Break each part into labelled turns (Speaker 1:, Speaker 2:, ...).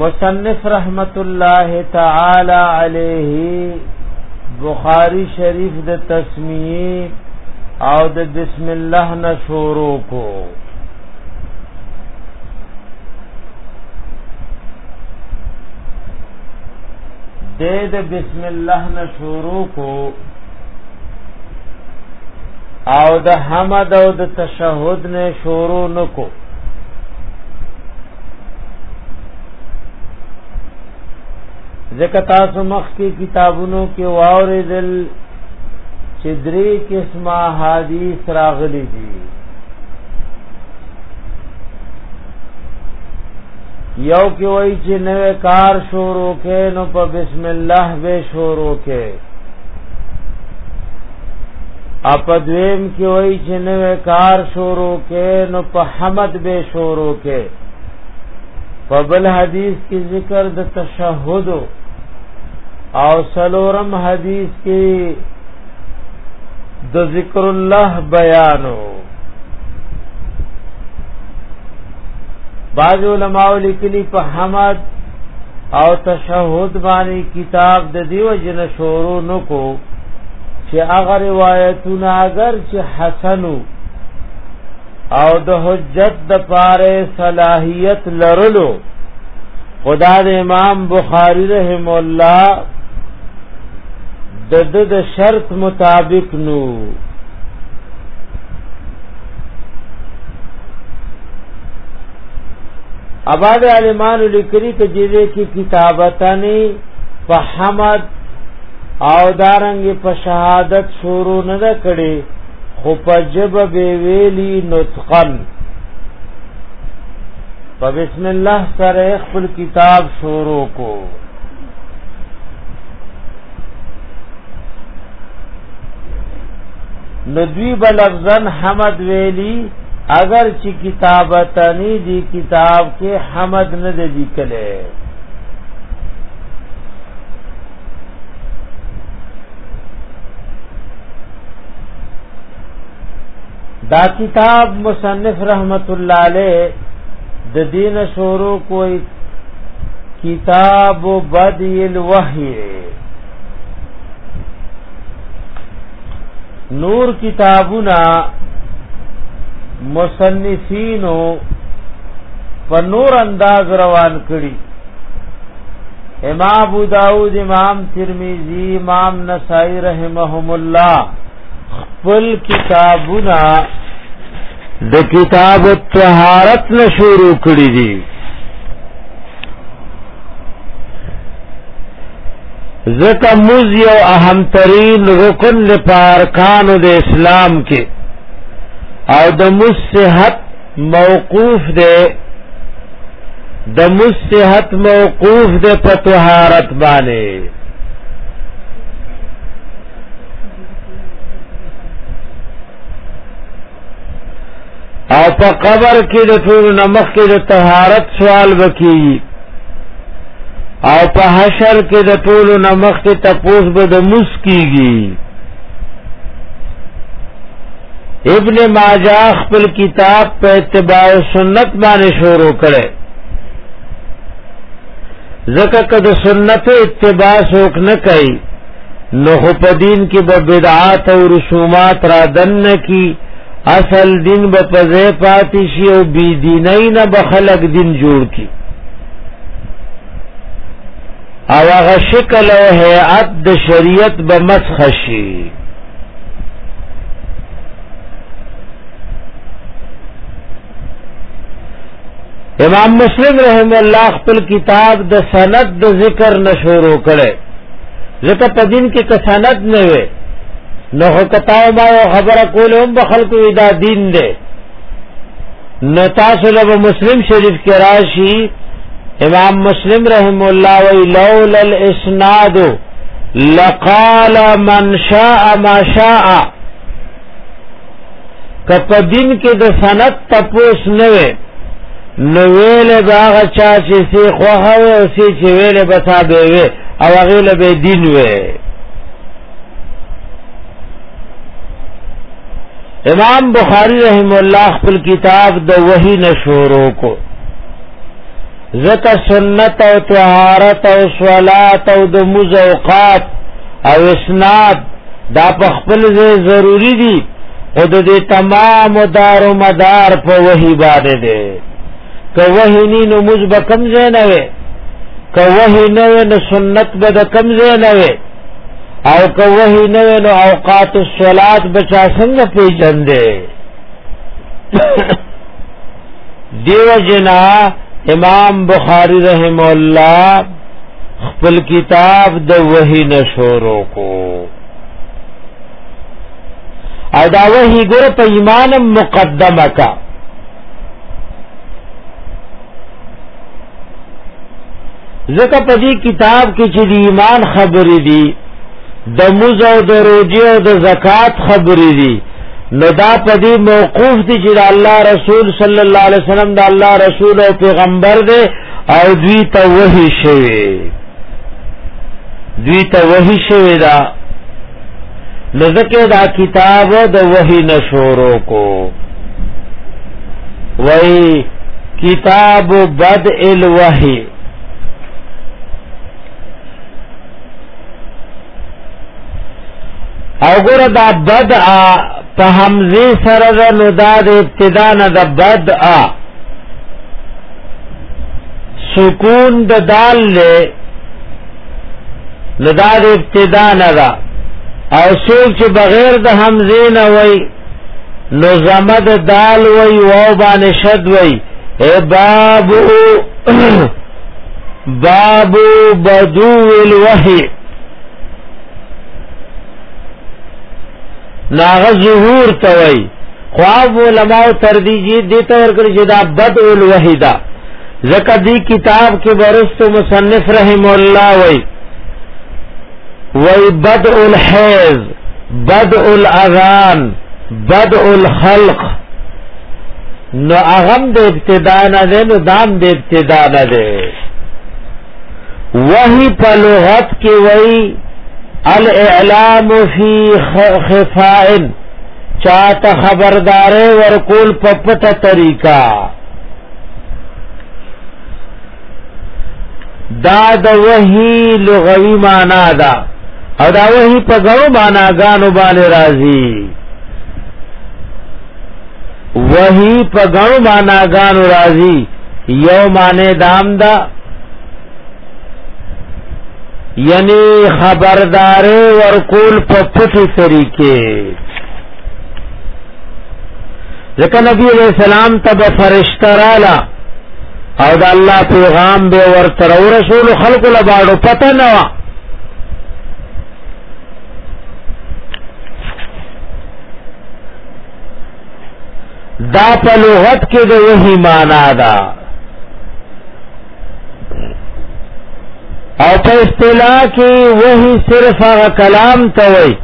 Speaker 1: مصنف رحمت الله تعالی علیه بخاری شریف د تسمیه او د بسم الله نشورو کو د بسم الله نشورو کو او د حمد او د تشهود نه شروع نکو ځکه تاسو مخ کې کتابونو کې واوریدل چې درې قسمه حدیث راغلي دي یو کې وای چې نوې کار شروع کې نو په بسم الله به شروع کې اپ دویم کې وای چې نوې کار شروع کې نو په حمد به شروع کې په بل حدیث کې ذکر د تشهود او سلورم حدیث کې د ذکر الله بیانو بعض علماء لیکلی په حمد او تشهود باندې کتاب د دیو جن شورو نکو چې هغه روایتونه اگر چې حسنو او د حجت د پاره صلاحیت لرلو خدا د امام بخاری رحم الله د د شرط مطابق نو اباد علمان لیکلی ته جیره کی کتابتنی په حمد او دارنګ په شهادت شروع نه کړي خو په جب به ویلی نطقن په بسم الله سره خپل کتاب شروع کو نو دوی بلفظن حمد ویلی اگر چې کتابتنی دی کتاب کې حمد نه دی لیکلې دا کتاب مصنف رحمت الله علیه د دین شورو کوئی کتاب بدی الوحی نور کتابونه مصنفینو په نور انداز روان کړي امام ابو داود امام ترمذی امام نسائی رحمهم الله خپل کتابونه د کتاب الطهارت نه شروع کړی دي زکه موز یو اهم ترین رکن لپاره کان د اسلام کې او د مصحت موقوف ده د مصحت موقوف ده په طهارت باندې او په قبر کې د ټول نمخ کې د طهارت سوال وکي او په حشر کې د ټول نمخ کې تپوس به د مس کیږي ابن ماجه خپل کتاب په اتباع سنت باندې شروع کړي زکه که د سنت اتباع څوک نه کوي نو خو په دین کې به بدعات او رسومات را دن کی اصل دین به پځه پاتې شي او بی دیني نه به خلق دین جوړ کی او هغه شکل او هيئت د شریعت به مسخ شي امام مسلم رحم الله خپل کتاب د سند د ذکر نشورو کړي ځکه په دین کې کسانت نه وي نو کتاو ما یو خبره کوله هم به خلکو دا دین دی نو تاسو له مسلم شریف کې راشي امام مسلم رحم الله وی لولا الاسناد لقال من شاء ما شاء کپ دین کې د سند تپوس نه وي نو ویل باغ چا چې سی خوه او سی چې ویل بتا به وي او هغه له به دین وي امام بخاری رحم الله خپل کتاب د وحی نشورو کو زکه سنت او طهارت او صلات او د مزوقات او اسناد دا په خپل ځای ضروری دي او د دې تمام دار و مدار په وحی باندې ده که وحی نی نو مز به کم ځای نه وي که وحی نه وي نو سنت به د کم ځای نه وي او که وحی نه وي نو اوقات الصلات بچا څنګه پیژندې دیو جنا امام بخاری رحم الله خپل کتاب د وحی نشورو کو او دا وحی ګره په ایمان مقدمه کا ځکه په دې کتاب کې چې د ایمان خبرې دي د موز او د روجې او د زکات خبرې دي نو دا پدی موقوف دی چې الله رسول صلی الله علیه وسلم دا الله رسول او پیغمبر دی او دوی ته وحی شوی دوی ته وحی شوی دا لذکه دا کتاب د وحی نشورو کو وای کتاب بدء الوحی او ګره دا بد ا په حمزه سره د نو دا د ابتدا نه د بد ا سکون د دال له لدا د ابتدا نه دا او څوک چې بغیر د حمزه نه وای نو زمد دال وای او باندې شد وای اے بابو باب بدو الوحی ناغه ظهور توي خواب علماء تر دي جي دته ورکړي چې دا بد ول وحیدا زکه دی کتاب کې برست مصنف رحم الله وای وای بدء الحیز بدء الاذان بدء الخلق نو اغم د ابتدا نه ده نو دام د ابتدا نه ده وحی په لغت کې وای الاعلام فی خفائن چاته خبردارې ورکول په پټه طریقہ دا د وحی لغوی معنا ده او دا وحی په غو معنا غانو باندې راځي وحی په غو معنا غانو راځي یو معنی دام دا یعنی خبردار ورکول په پټي طریقې ځکه نبی علیہ السلام تب فرشتہ رالا او د الله پیغام به ورته ورسول خلق له باړو پته نه و دا په لغت کې د وحی معنا ده او په اصطلاح کې وحی صرف هغه کلام ته وایي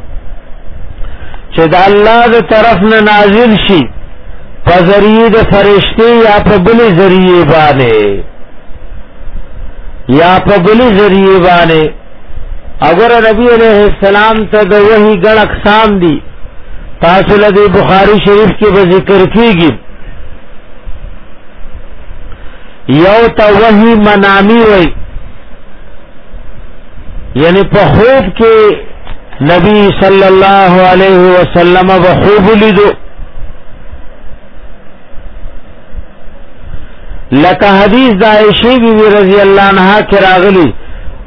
Speaker 1: چې د الله د طرف نه نازل شي په ذریعه د فرشتي یا په بل ذریعه باندې یا په بل ذریعه باندې اگر نبی علیہ السلام ته د وਹੀ ګڼ اقسام دي تاسو له بخاری شریف کې به ذکر کیږي یو ته وਹੀ منامی وای یعنی په خوب کې نبی صلی الله علیه وسلم به خوب لیدو لکه حدیث د عائشې بی بی رضی الله عنها کې راغلی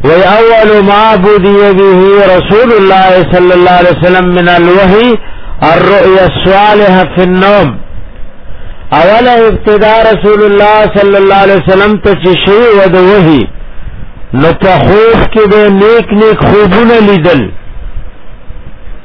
Speaker 1: وی اول ما بودی به رسول الله صلی الله علیه وسلم من الوحی الرؤيا الصالحه في النوم اول ابتدا رسول الله صلی الله علیه وسلم ته چې شی و د وحی نو په خوف کې به نیک نیک خوبونه لیدل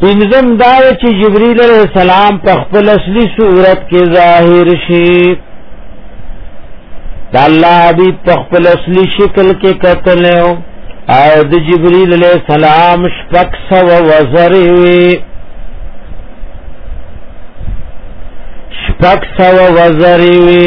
Speaker 1: پنځم دا چې جبرئیل علیہ السلام په خپل اصلي صورت کې ظاهر شي د الله حبیب په خپل اصلي شکل کې قتل او د جبرئیل علیہ السلام شپږ سو وزر وي شپږ سو وزر وي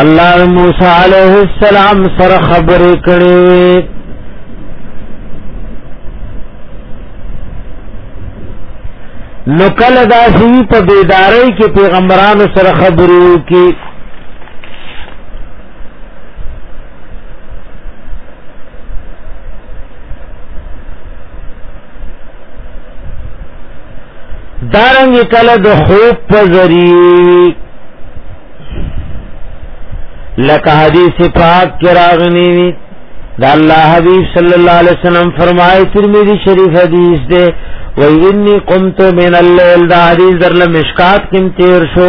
Speaker 1: الله موسی علیہ السلام سره خبرې کړې نو کله دا سی په بیداری کې پیغمبرانو سره خبرو کې دارنګ کله د خوب په ذریعه لکه حدیث پاک کې راغلی وی دا الله حبیب صلی الله علیه وسلم فرمایي ترمذی شریف حدیث دی و انی قمت من الليل دا حدیث در لمشکات کې تیر شو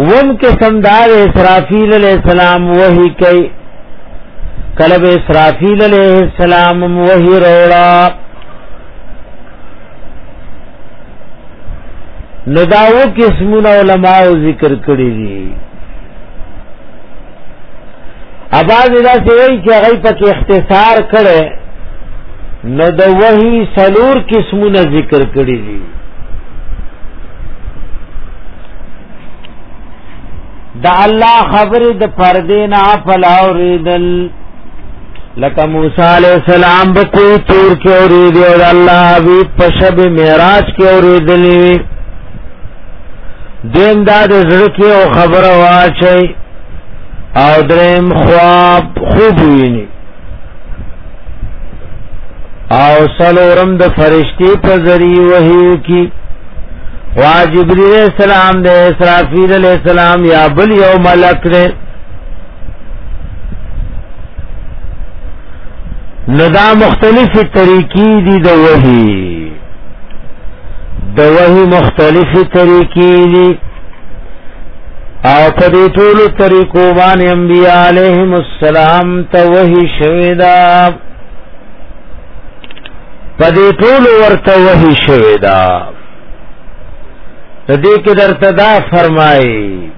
Speaker 1: وم قسم دار اسرافیل علیہ السلام وحی کئی کلب اسرافیل علیہ السلام وحی روڑا نداو قسمون علماء ذکر کری دی اباز دا سوي چې هغه پکې اختصار کړي نو د وحي سلور قسمونه ذکر کړی دي د الله خبره د پردې نه پلاو ریدل لکه موسی علی السلام به کوی تور کې اورې دی او الله وی پښب معراج کې اورې دلی دین دا د زړه کې او خبره واچي او دریم خواب خوب ویني او سلورم د فرشتي په ذریعہ وحی کی وا جبرئیل السلام د اسرافیل علیہ السلام یا بل یو ملک نه ندا مختلف طریقې دي د وحی د وحی مختلفې طریقې دي او په دې ټول طریقو باندې انبیاء علیهم السلام ته وحی شوی دا په دې ټول ورته وحی شوی دا دې کې درته دا فرمایي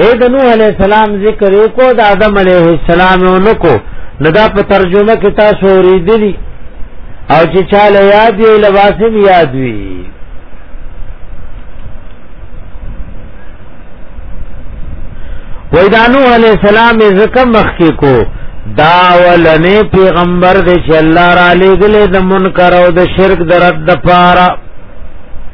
Speaker 1: اے د نوح علیہ السلام ذکر کو د آدم علیہ السلام نو کو ندا په ترجمه کې تاسو ورېدلی او چې چاله یاد وی لواسم یاد وی ویدانو علی السلام زکه مخ کې کو دا ولنې پیغمبر دې چې الله را لېګلې د منکر او د شرک درد د پاره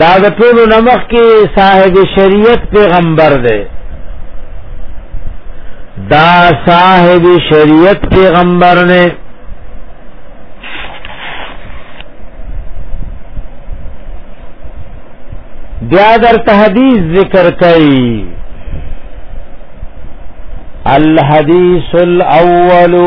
Speaker 1: دا د ټولو نمخ کې صاحب شریعت پیغمبر دی دا صاحب شریعت پیغمبر نه بیا در تحدیث ذکر کئی الحدیث الاولو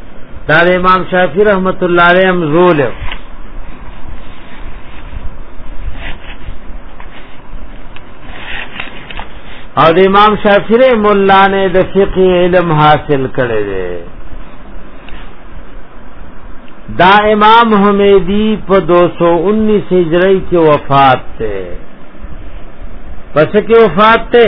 Speaker 1: دا د امام شافعی رحمت الله علیه هم زول او د امام شافعی رحم الله نه د فقه علم حاصل کړی دی دا امام حمیدی په 219 هجری کې وفات ته پس کې وفات ته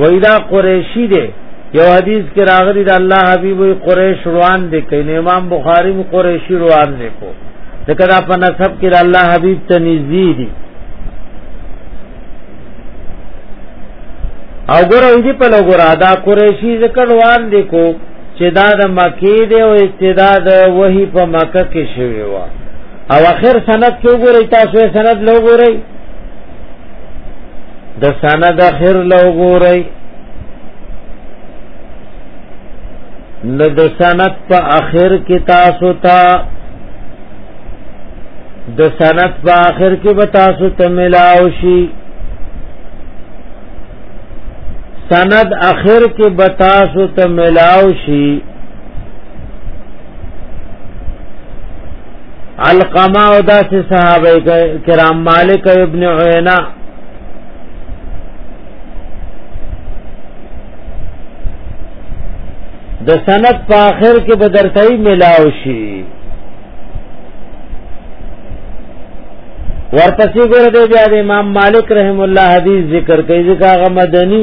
Speaker 1: وېدا قریشی دی یو حدیث کې راغلی دا الله حبیب وی قریش روان دي کین امام بخاری مو قریشی روان دي کو ځکه دا په نسب کې الله حبیب ته نږدې دي او ګورو دې په لګورا دا قریشی ذکر روان دي کو چې دا د مکی دی او استعداد وਹੀ په مکه کې شوی و او اخر سند کې وګورئ تاسو یې سند له وګورئ د سند اخر له وګورئ نو د سند په اخر کې تاسو ته د سند په اخر کې به تاسو ته ملاو شي سند اخر کې به تاسو ته ملاو شي القما او دا سه صحابه کرام مالک ابن عینا د سند په اخر کې بدرتای ملاو شي ورپسې ګور دی بیا د امام مالک رحم الله حدیث ذکر کوي ځکه هغه مدني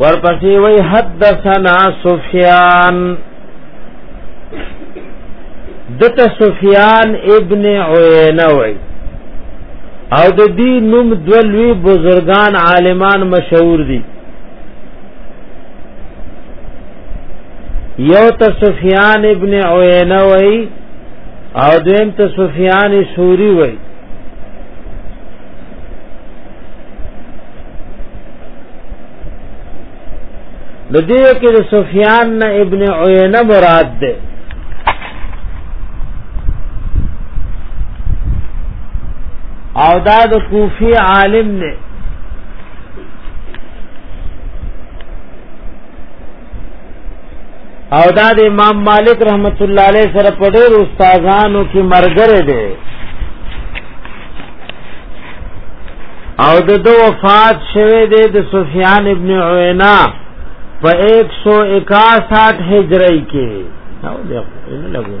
Speaker 1: ورپسې وی حدثنا سفیان دته سفیان ابن عینه وی او د دې نوم دولوی بزرگان عالمان مشهور دي یو ته سفیان ابن عینه وای او دویم ته سفیان سوری وای د دې کې د سفیان نه ابن عینه مراد ده او دا د کوفی عالم نه او دا د امام مالک رحمت الله علیه سره په ډېر استادانو کې مرګره دی او د دو وفات شوه دی د سفیان ابن عینا په 161 هجری کې او دغه لګو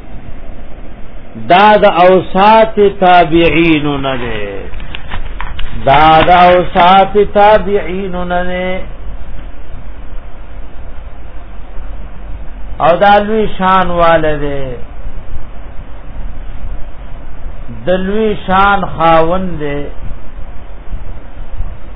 Speaker 1: دا د اوسات تابعین نه دی دا د اوسات تابعین نه دی او دا لوی شان والده د لوی شان خاوند دی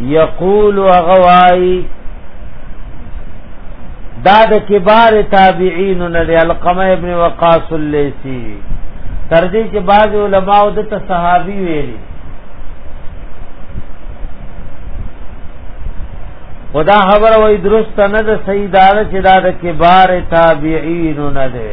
Speaker 1: یقول اغوای دا د کبار تابعین نه دی القمه ابن وقاص الليثي تر دې چې بعض علما او د صحابي ویلي خدا خبر وای درست نه ده صحیح دار چې دا د کبار تابعین نه ده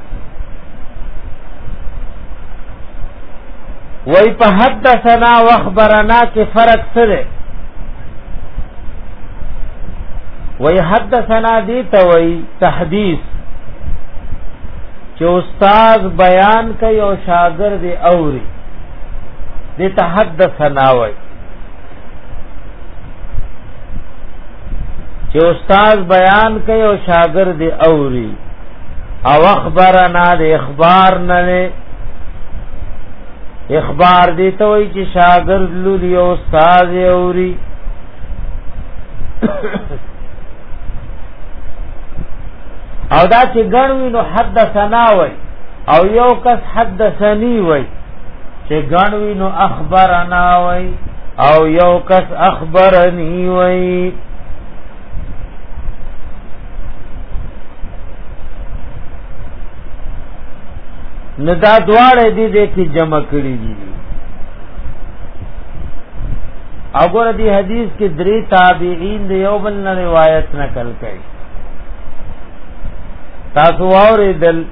Speaker 1: وای په حدثنا واخبرنا کې فرق څه دی وای حدثنا دی ته وای تحدیث چې استاد بیان کوي او شاګرد اوري دې تحدثنا وای چې استاد بیان کوي او شاګرد اوري او اخبارنا د اخبار نه اخبار دی ته وای چې شاګرد لوري او استاد اوري او دا چې ګڼوي نو حدثنا وای او یو کس حدثنی وای چې غنوی نو اخبرنا وای او یو کس اخبرنی وای نو دا دواړه دې دې کې جمع کړی دي اګور دې حدیث کې درې تابعین د یو بل نه روایت نقل کړي تاسو اوریدل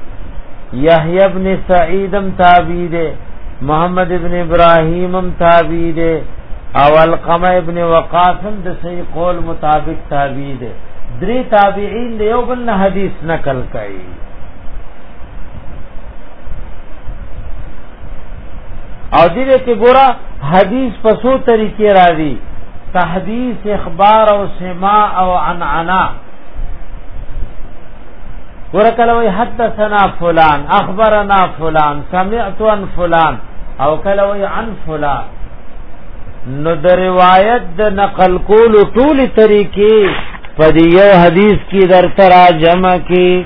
Speaker 1: یحیی ابن سعیدم تابعی دی محمد ابن ابراهیمم تابعی دی او القمه ابن وقاسم د صحیح قول مطابق تابعی دی درې تابعین دی یو بل حدیث نقل کړي او دې کې ګورا حدیث په سو طریقې راځي تحدیث اخبار او سما او عنعنا ورکلو حدثنا فلان اخبرنا فلان سمعت عن فلان او کلو عن فلان نو د روایت د نقل کولو ټولي طریقې په دې یو حدیث کې در ترا جمع کې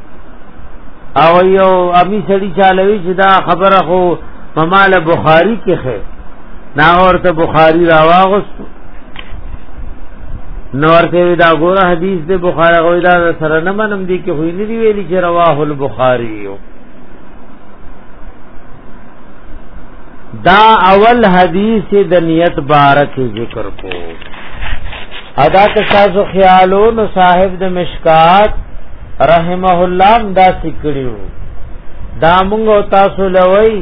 Speaker 1: او یو امی سړی چالوي چې دا خبره خو په مال بخاری کې خې نا ورته بخاری راواغست نو ورته دا ګوره حدیث د بخاری غوې دا سره نه منم دي کې خو نه دی ویلي چې رواه البخاری یو دا اول حدیث د نیت بارک ذکر کو ادا که تاسو خیالو نو صاحب د مشکات رحمه الله دا سکړیو دا موږ تاسو لوي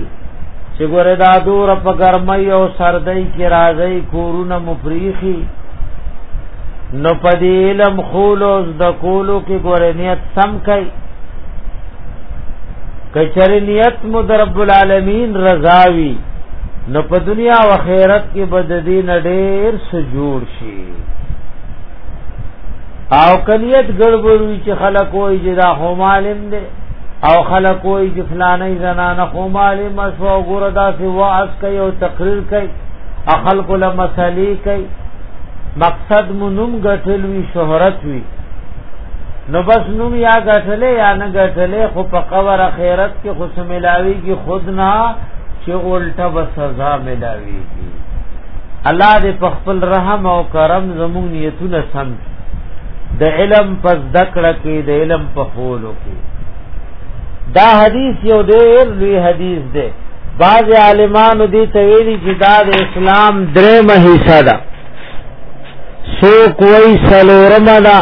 Speaker 1: چې ګوره دا دور په ګرمۍ او سردۍ کې راځي کورونه مفریخي نو پدې علم خول او د کولو کې ګوره نیت سم کوي کچری نیت مو در رب العالمین رضاوی نو په دنیا او آخرت کې بد دین ډېر سجور شي او کلیت ګړبړوي چې خلک وایي چې دا هم عالم دی او خلک وایي چې فلانه زنانه هم عالم شو ګوره دا سی واعظ کوي او تقریر کوي خلکو له مسلې کوي مقصد مونږ ګټل وی شهرت وی نو بس نوم یا غټلې یا نه غټلې خو په قبر اخرت کې خو سملاوي کې خود نه چې الټه به سزا ملاوي کی الله دې په خپل رحم او کرم زموږ نیتونه سم د علم پس دکړه کې د علم په خولو کې دا حدیث یو ډېر لوی حدیث دی بعض عالمانو دې تویلي چې دا د اسلام درې مهیسه ده سو کوئی سلورم دا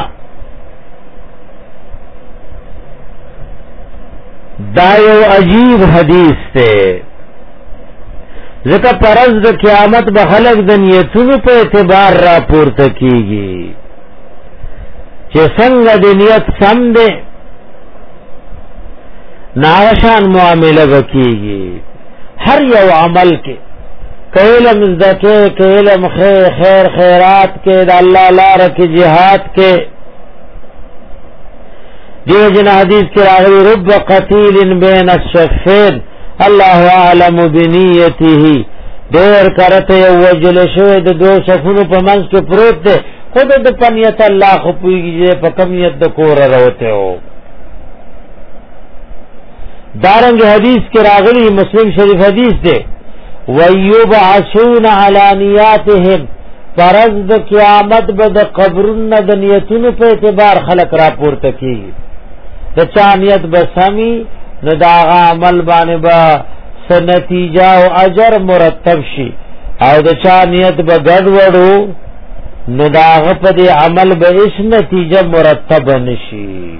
Speaker 1: دا یو عجیب حدیث تے ځکه پرز د قیامت به خلق د نیتونو په اعتبار را پورته کیږي چې څنګه د نیت سم دی ناشان معامله وکیږي هر یو عمل کې کله مزدکه کله مخه خیر خیرات کې د الله لپاره کې jihad کې دیو جن حدیث کې راغلي رب قتیل بین الشفین الله اعلم بنیته ډیر کرته یو وجل شوی د دوه صفونو په منځ کې پروت دی خود د پنیت الله خو پویږي په کمیت د کور راوته او دارنګ حدیث کې راغلی مسلم شریف حدیث دی ويبعثون على نياتهم فرض د قیامت به د قبرونو د نیتونو په اعتبار خلق را پورته کیږي د چا نیت به سمي نو دا عمل باندې به سنتیجا او اجر مرتب شي او د چا نیت به ګډوډو نو دا غ په دې عمل به هیڅ نتیجه مرتب نشي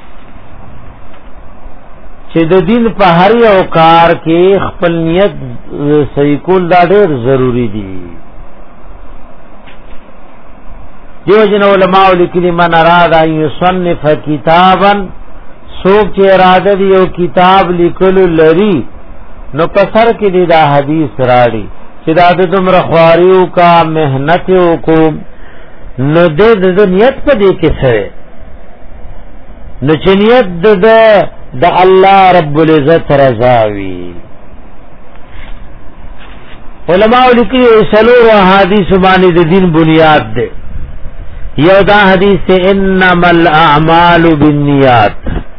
Speaker 1: چې د دین په هر یو کار کې خپل نیت صحیح کول دا ډېر ضروری دی دیو جن علماء لیکلی من اراد ان یصنف کتابا سوک چې اراده دی یو کتاب لیکلو لري نو په سر کې دی دا حدیث راړي چې دا د دومره خواري او کا مهنت او کو نو د د نیت په دې کې سره نو چې نیت د د الله رب العزت رضا وي علماء لیکي سلور حدیث باندې د دین بنیاد ده یو دا حدیث انما الاعمال بالنیات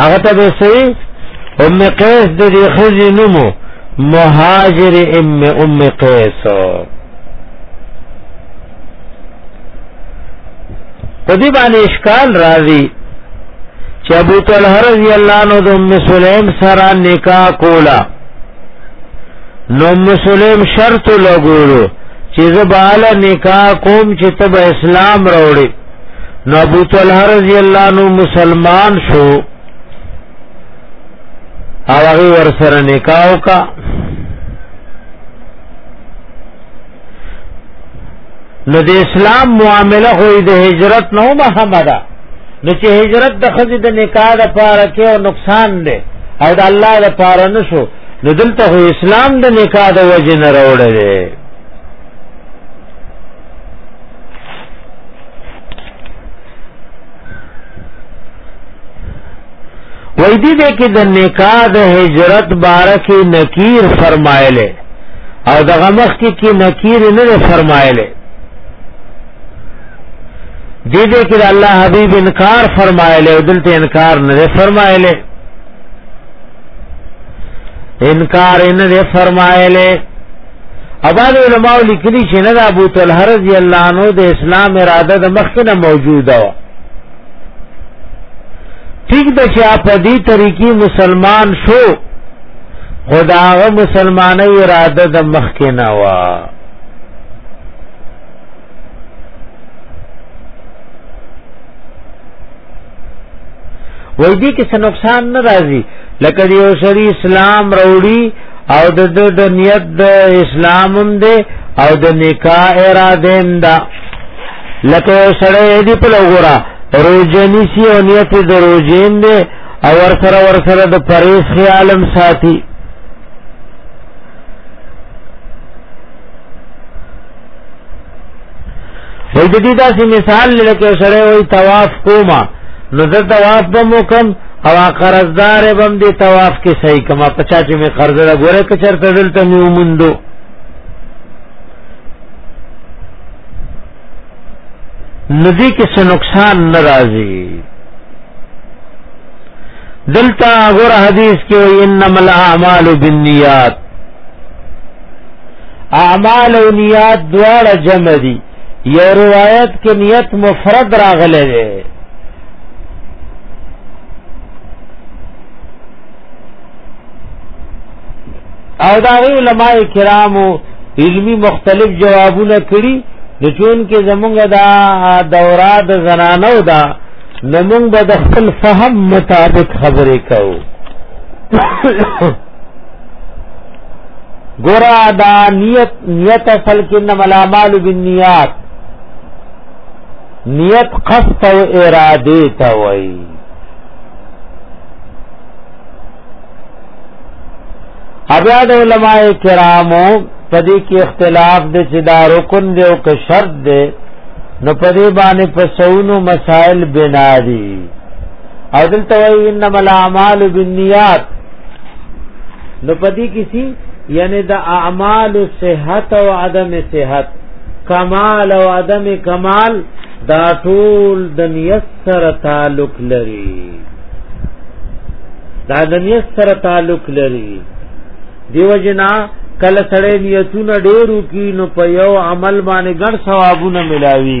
Speaker 1: هغه ته به سي ام قیس د دې خزي نومو مهاجر ام ام قیس په دې باندې اشکال راځي چې ابو طلحه رضی الله عنه د ام سلیم سره نکاح کولا نو ام سلیم شرط لګولو چې زباله نکاح کوم چې تب اسلام راوړي نو ابو طلحه رضی الله عنه مسلمان شو او هغه ور سره نکاح وکا نو د اسلام معامله خو د هجرت نو محمدا نو چې هجرت د خزې د نکاح لپاره کې او نقصان دی او د الله لپاره نشو نو دلته خو اسلام د نکاح د وجه نه راوړل دی وای دې دې کې د نکاح د هجرت بارکه نکیر فرمایله او د غمخ کې کې نکیر نه فرمایله دې دې کې الله حبیب انکار فرمایله او دلته انکار نه فرمایله انکار نه فرمایله ابان علماء لیکلی چې نه ابو طلحه رضی الله عنه د اسلام اراده د مخکنه موجوده و ٹھیک د چې په دې طریقې مسلمان شو خداغه مسلمانې اراده د مخکنه و وای دي کې څه نقصان نه راځي لکه یو سړی اسلام وروړي او د د نیت د اسلام هم دی او د نکاح اراده هم ده لکه یو سړی دی په لګورا روزنی سی او نیت د روزین دی او ور سره ور سره د پریس خیالم ساتي وای د دې داسې مثال لکه سره وای طواف کوما نو زه طواف به مو کوم او قرضدار به هم دې طواف کې صحیح کما پچا چې می قرض را ګوره که چرته دلته مې ومندو ندی کې څه نقصان ناراضي دلته غره حدیث کې انما الاعمال بالنیات اعمال او نیات دواړه جمع دي یو روایت کې نیت مفرد راغلی دی او دا علماء کرامو علمی مختلف جوابونه کړي نو چون کې زمونږ دا دوره د زنانو دا نمونږ به د خپل فهم مطابق خبرې کوو ګورا دا نیت نیت اصل کې نم العمال بالنیات نیت قصد او اراده ته وایي بیا د علماء کرامو په دې کې اختلاف دي چې دا رکن دی او که شرط دی نو په دې باندې په سونو مسائل بنا دي او دلته وایي انما الاعمال بالنیات نو پدې کې سي یعنی د اعمال صحت او عدم صحت کمال او عدم کمال دا ټول د نیت سره تعلق لري دا د نیت سره تعلق لري دیو جنا کله سړی نیتونه ډیرو کی نو په یو عمل باندې ګڼ ثوابونه ملاوي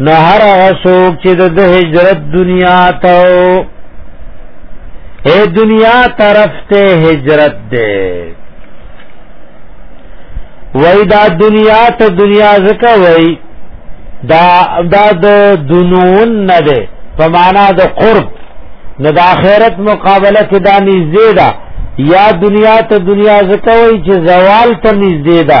Speaker 1: نو هر هغه څوک چې د هجرت دنیا ته اے دنیا طرف ته هجرت ده وای دا دنیا ته دنیا زکه وای دا دا د دنون نه ده په معنا د قرب نه د آخرت مقابله کې دا نږدې ده یا دنیا ته دنیا زکه وای چې زوال ته نږدې ده